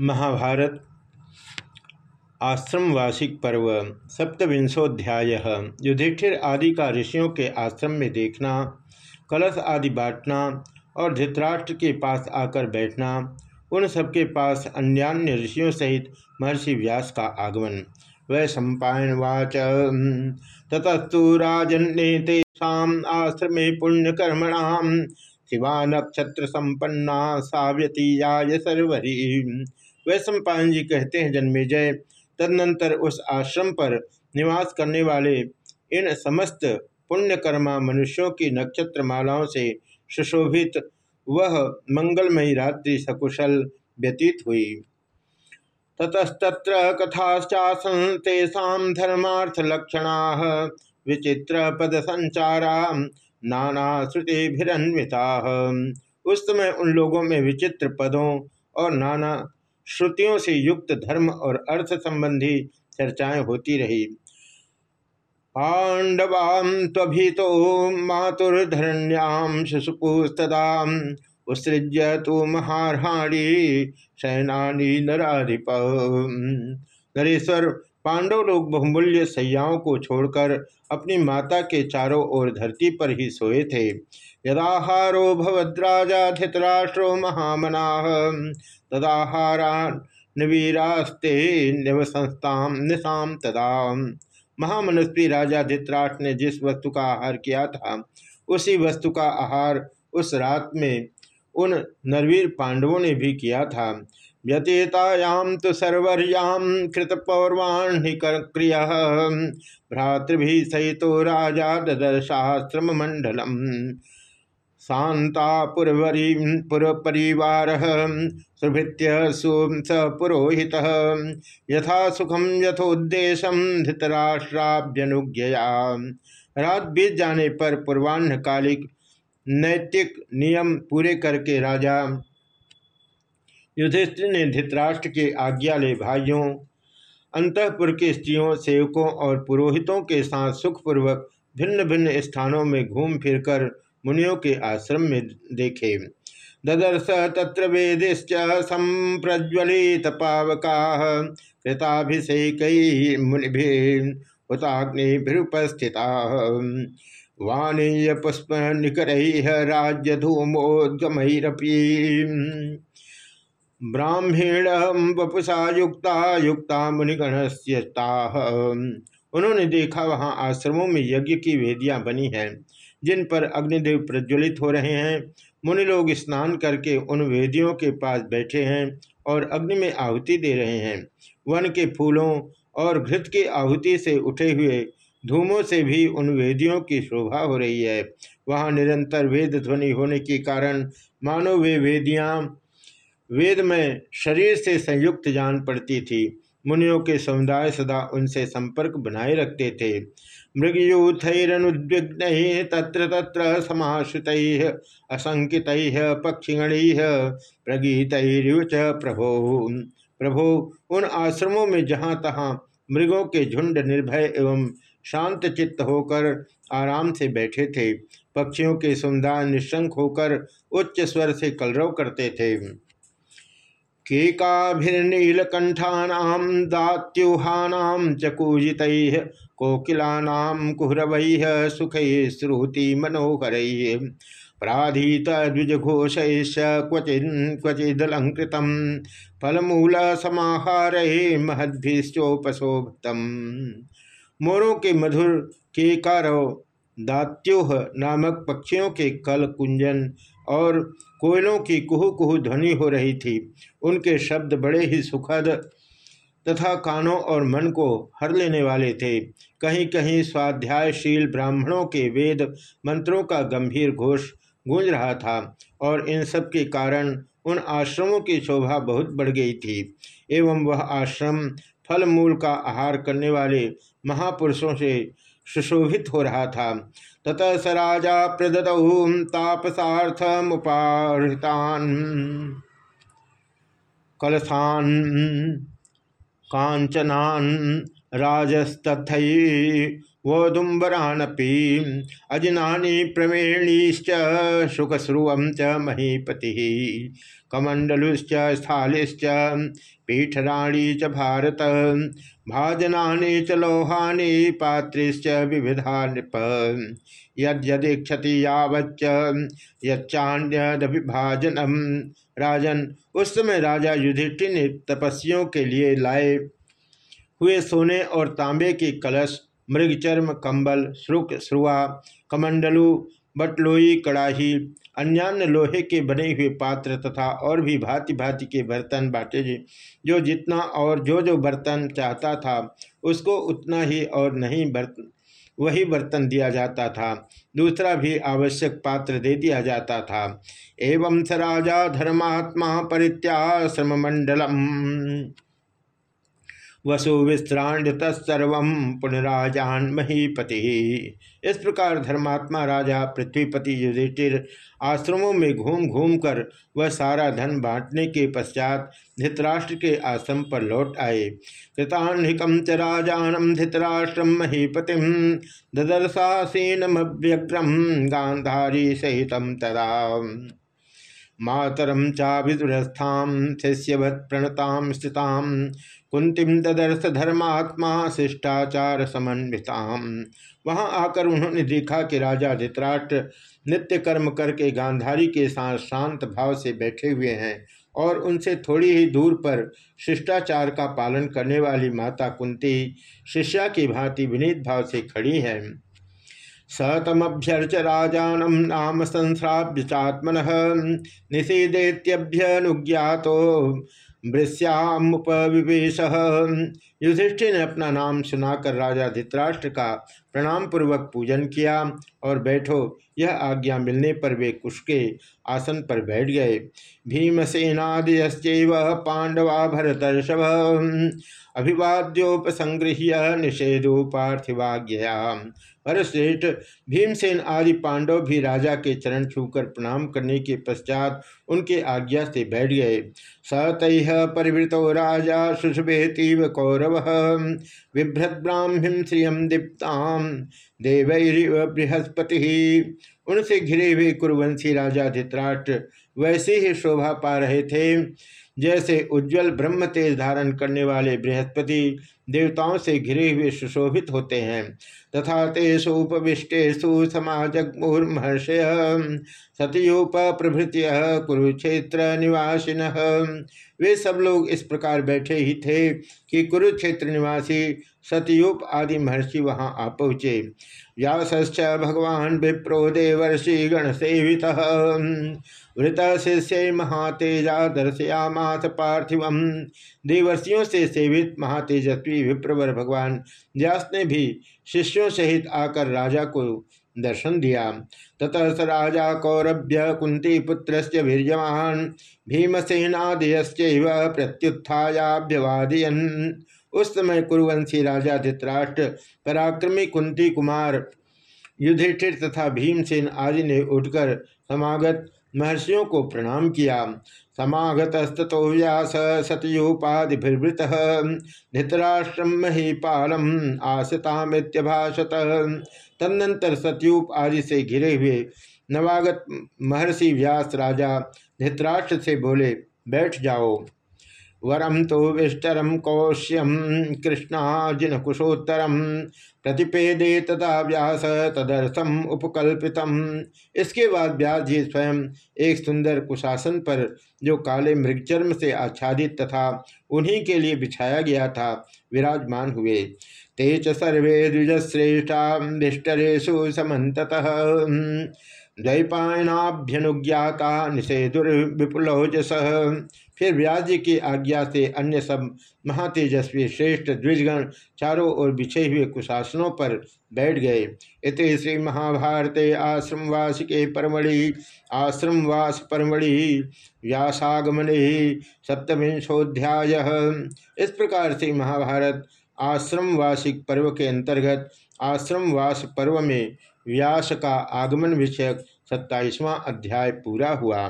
महाभारत, आश्रम वार्षिक पर्व, सप्तविंशोध्याय, युधिष्ठिर आदि का ऋषियों के आश्रम में देखना, कलश आदि बांटना और धृतराष्ट्र के पास आकर बैठना, उन सबके पास अन्यान्य ऋषियों सहित महर्षि व्यास का आगमन। वै सम्पावाच ततस्तु राजन्ने आश्रमे पुण्यकर्मणाम शिवा नक्षत्र संपन्ना साव्यतीयाय सर्वरी। वैश्व जी कहते हैं जन्मेजय तदनंतर उस आश्रम पर निवास करने वाले इन समस्त पुण्यकर्मा मनुष्यों की नक्षत्र मालाओं से सुशोभित, वह मंगलमयी रात्रि सकुशल व्यतीत हुई। ततस्तत्र कथाश्चासन तेषा धर्मार्थ लक्षणा विचित्र पद संचारा नाना श्रुतिभिन्विता उस समय उन लोगों में विचित्र पदों और नाना श्रुतियों से युक्त धर्म और अर्थ संबंधी चर्चाएँ होती रही। पांडवाम तभितो मातुर्धरण्याम शिशुपुस्तदा उत्सृज्य तो महारहाणी सैनानी नराधिप। नरेश्वर, पांडव लोग बहुमूल्य सैयाओं को छोड़कर अपनी माता के चारों ओर धरती पर ही सोए थे। यदाहारो भवद्राजा धितराष्ट्रो महामना तदाहारा नवीरास्ते निशाम तदा। महामनस्वी राजा धित्राष्ट्र ने जिस वस्तु का आहार किया था, उसी वस्तु का आहार उस रात में उन नरवीर पांडवों ने भी किया था। व्यतीतायाम तो सर्वर्याम कृत क्रिय भ्रातृभि सहित राजा ददर्शाश्रम मंडलम शांता पुरवरी पुरपरिवार सुभृत्य स पुरोहित यथा सुखम यथोद्देशम धृतराष्ट्राभ्यनुज्ञया। रात बीत जाने पर पूर्वाह्नकालिक नैतिक नियम पूरे करके राजा युधिष्ठिर ने धृतराष्ट्र के आज्ञा ले भाइयों, अंतपुर के स्त्रियों, सेवकों और पुरोहितों के साथ सुखपूर्वक भिन्न भिन्न स्थानों में घूम फिरकर मुनियों के आश्रम में देखे। ददर्श तत्र वेदिश्च संप्रज्वलित पावका कृताभिषेक मुनिभिरुपस्थिता वाणीय पुष्प निकर राज्य धूमोदगमरपी ब्राह्मीण वपुषा युक्ता युक्ता मुनिगण उन्होंने देखा, वहाँ आश्रमों में यज्ञ की वेदियाँ बनी हैं। जिन पर अग्निदेव प्रज्वलित हो रहे हैं, मुनि लोग स्नान करके उन वेदियों के पास बैठे हैं और अग्नि में आहुति दे रहे हैं। वन के फूलों और घृत की आहुति से उठे हुए धूमों से भी उन वेदियों की शोभा हो रही है। वहाँ निरंतर वेद ध्वनि होने के कारण मानो वे वेदियाँ वेद में शरीर से संयुक्त जान पड़ती थी। मुनियों के समुदाय सदा उनसे संपर्क बनाए रखते थे। मृगयूथरनुद्विग्न तत्र तत्र समाश्रित, असंकित पक्षिगण प्रगीत प्रभो। प्रभो, उन आश्रमों में जहाँ तहाँ मृगों के झुंड निर्भय एवं शांत चित्त होकर आराम से बैठे थे, पक्षियों के समुदाय निशंक होकर उच्च स्वर से कलरव करते थे। केकाभिर्नीलकंठानाम दात्युहानाम चकूजित कोकिलानाम कुहरवै सुख श्रुति मनोहर प्राधीत द्विजघोष क्वचिन क्वचिदलंकृत फलमूल समाहार महद्भिश्चोपशोभतम मोरों के मधुर केकारव दात्योह नामक पक्षियों के कल कुंजन और कोयलों की कुहू कुहू ध्वनि हो रही थी। उनके शब्द बड़े ही सुखद तथा कानों और मन को हर लेने वाले थे। कहीं कहीं स्वाध्यायशील ब्राह्मणों के वेद मंत्रों का गंभीर घोष गूंज रहा था और इन सब के कारण उन आश्रमों की शोभा बहुत बढ़ गई थी एवं वह आश्रम फल मूल का आहार करने वाले महापुरुषों से सुशोभित हो रहा था। ततः स राजा प्रदत तापसार्थमुपाहृतान कलशान कांचनान राजस्तथ वोदुम्बरानपी अजनानी प्रमेणीश्च शुकस्रुवं च महीपति। कमंडलुश्च स्थालिश्च, पीठराणी च भारत, भाजनानि च लोहानि, पात्रिश्च विविधा नृप यदीक्षति यावच्च यच्चान्यदभिभाजनम। राजन, उस समय राजा युधिष्ठिर ने तपस्वियों के लिए लाए हुए सोने और तांबे की कलश मृगचर्म कंबल, श्रुक श्रुआ, कमंडलू, बटलोई, कड़ाही, अन्यान्य लोहे के बने हुए पात्र तथा और भी भांति भांति के बर्तन बांटे जो। जितना और जो जो बर्तन चाहता था, उसको उतना ही और नहीं बर्तन वही बर्तन दिया जाता था। दूसरा भी आवश्यक पात्र दे दिया जाता था। एवं स राजा धर्मात्मा परित्याश्रम मंडलम वसु विश्रांड तत्सर्व पुनराजान महीपति इस प्रकार धर्मात्मा राजा पृथ्वीपति युधिष्ठिर आश्रमों में घूम घूम कर वह सारा धन बांटने के पश्चात धृतराष्ट्र के आश्रम पर लौट आए। कृतान्हिकम च राजानम धृतराष्ट्रम महीपति ददर्शासीनमव्यग्रम गांधारी सहित तदा। मातरम चा विदुरस्थाम शिष्यवत् प्रणताम स्थिताम कुंतिम तदर्थ धर्मात्मा शिष्टाचार समन्विताम वहाँ आकर उन्होंने देखा कि राजा धित्राष्ट्र नित्य कर्म करके गांधारी के साथ शांत भाव से बैठे हुए हैं और उनसे थोड़ी ही दूर पर शिष्टाचार का पालन करने वाली माता कुंती शिष्या की भांति विनीत भाव से खड़ी है। सतमभ्यर्च राजानम नाम संस्राभ्य चात्मन निषेदेत्यभ्यनुज्ञातो वृश्यामुपविवेश युधिष्ठिर ने अपना नाम सुनाकर राजा धृतराष्ट्र का प्रणाम पूर्वक पूजन किया और बैठो। यह आज्ञा मिलने पर वे कुश के आसन पर बैठ गए। भीमसेनादयश्चैव पांडवा भरतर्षभ। अभिवाद्योपसंगृह्य निषेधो पार्थिवाज्ञया श्रेष्ठ भीमसेन आदि पांडव भी राजा के चरण छूकर प्रणाम करने के पश्चात उनके आज्ञा से बैठ गए। सतह परिवृतो राजा शुशुभेतीव कौरव, बिभ्रत ब्राह्मीम श्रियम दीप्ताम, देवैरिव बृहस्पति। उनसे घिरे हुए कुरुवंशी राजा धित्राष्ट्र वैसे ही शोभा पा रहे थे। जैसे उज्जवल ब्रह्म तेज धारण करने वाले बृहस्पति देवताओं से घिरे हुए सुशोभित होते हैं। तथा तेषु उपविष्टेषु समाजगमुर्महर्षय सतयुप कुरुक्षेत्र निवासिन वे सब लोग इस प्रकार बैठे ही थे कि कुरुक्षेत्र निवासी सतयुप आदि महर्षि वहाँ आ पहुँचे। व्यास भगवान विप्रो देवर्षि गण सेवित वृत शिष्य महातेजा दर्शयामाथ पार्थिव देवर्षियों से सेवित महातेजस्वी विप्रवर भगवान व्यास ने भी शिष्यों सहित आकर राजा को दर्शन दिया। ततः स राजा कौरभ्य कुंती पुत्र से वीरजमान भीमसेनादयश्च प्रत्युत्थायाभ्यवादयन। उस समय कुरुवंशी राजा धित्राष्ट्र पराक्रमी कुंती कुमार, युधिष्ठिर तथा भीमसेन आदि ने उठकर समागत महर्षियों को प्रणाम किया। समागतस्तो व्यास सतयोपाधिवृत धृतराष्ट्रम ही पालम आसतामित्यभाषत। तदनंतर सतयूप आदि से घिरे हुए नवागत महर्षि व्यास राजा धृतराष्ट्र से बोले, बैठ जाओ। वरम तो विष्टरम कौश्यम कृष्णाजिन कुशोत्तरम प्रतिपेदे तथा व्यास तदर्थम उपकल्पितम इसके बाद व्यास जी स्वयं एक सुंदर कुशासन पर, जो काले मृगचर्म से आच्छादित तथा उन्हीं के लिए बिछाया गया था, विराजमान हुए। ते च सर्वे द्विजश्रेष्ठा विष्टरेशु समत द्वैपायनाभ्यनुज्ञाता निषेधुर्विपुलोजस फिर व्यास जी की आज्ञा से अन्य सब महातेजस्वी श्रेष्ठ द्विजगण चारों ओर बिछे हुए कुशासनों पर बैठ गए। इत श्री महाभारत आश्रमवास के परमढ़ि, आश्रमवास परमढ़ि, व्यासागमन सप्तविंशोध्याय इस प्रकार से महाभारत आश्रमवासिक पर्व के अंतर्गत आश्रमवास पर्व में व्यास का आगमन विषयक सत्ताईसवां अध्याय पूरा हुआ।